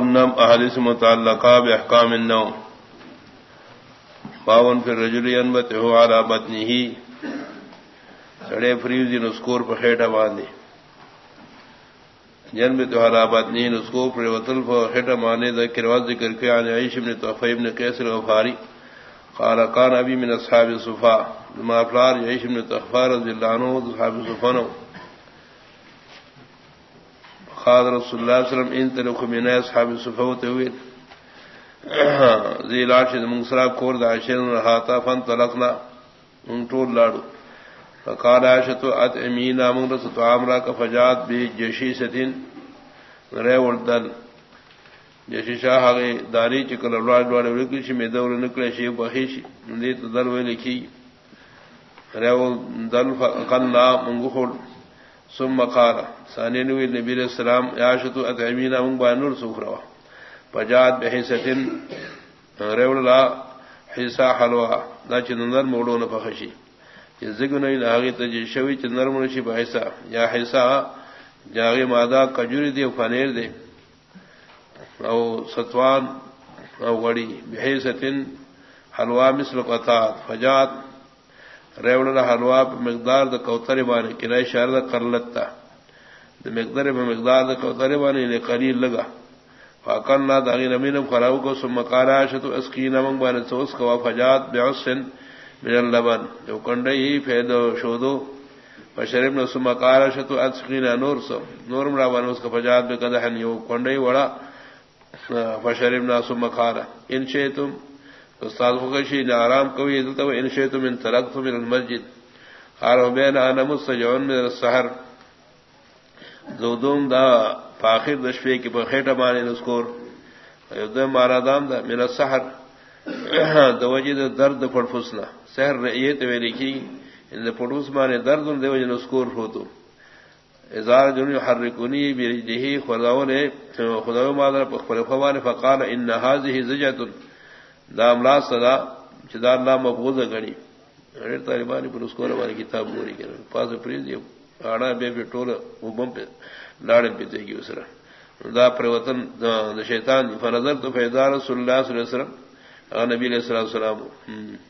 النم احادیث متعلقہ باحکام النوم. باون پھر رجل انبت ہو على بطنه سڑے فریوزی نسکور پر خیٹا باندے جنبت ہو على بطنه نسکور پر وطل پر خیٹا باندے ذکر واز ذکر کے عن عیش بن طفی بن قیس الغفاری. قال قال ابی من اصحاب صفا ما افلار عیش بن طفار رضی اللہ عنہ اصحاب صفا نو. قال رسول الله صلى وسلم ان تلخ من اصحاب الصفوت وين؟ ذي لاش من سراب کور داشن رہاتا فن طلقنا ان طول لاڑو فقال عائشة ات امينا من رسط عامرا كفجات بجشيستين رے ولدن جشی شاہ آگے داری چکل اولاد دوڑے ولکل شی میں دور نکلے شی بخیشی ندیت دل وی لکھی. رے ولدن قلنا منگخول ثم قال، ثاني نبي نبی علیہ السلام یاشتو اتعمینا من بانور سخروا فجاد بحیثتن ریول لا حیثا حلوا. دا چی نندر موڑون فخشی چی زگنوی ناغی تجی شوی چی نرمونشی بحیثا یا حیثا جاغی مادا کجوری دی و فانیر دی او ستوان، او غڑی بحیثتن حلوا مثل قطات. فجاد ریوڑ حلوا مقدار دا کوتر بانے، کنائی شہر دا کرلتا دا مقدار پہ مقدار دا کوتر بانے انہیں قلیل لگا۔ فاقلنا دا غیر امینم خراو کو، سم مقارا شتو اسکین امنگ بانے سوس کوا فجات بعسن من اللبن۔ جو کنڈئی فید شودو۔ فشربنا سم مقارا شتو اسکین نور سو۔ نور مرا بانے، اس کا فجات بقدحن یو کنڈئی وڑا فشربنا سم مقارا ان شیتم استاد فکشی نے آرام کوئی دلتا و انشے تم ان ترک تم المسجد خار بین انا مستجعون من السحر. زودوم دا فاخر دشفے کی بخیٹا مانے نسکور ایدو مارا دام دا، من السحر. دو وجد درد پڑفسنا سحر رئیت میں لکھی ان دا پڑفس مانے درد دو وجد نسکور ہوتو. ازار جن يحركني برجله خداونے خداو مادر پخپل فوان فقال ان هذه دام لا صدا چدار لا مقبوض گنی. اڑ طالبان پر اس کو روانی کتاب گوری کر پاس پریز یہ آڑا بے بے ٹول وبم پہ لاڑے پہ تے گی اسرا دا پروتن، دا شیطان، فنظر تو فیضا رسول اللہ صلی اللہ علیہ وسلم نبی علیہ السلام والسلام.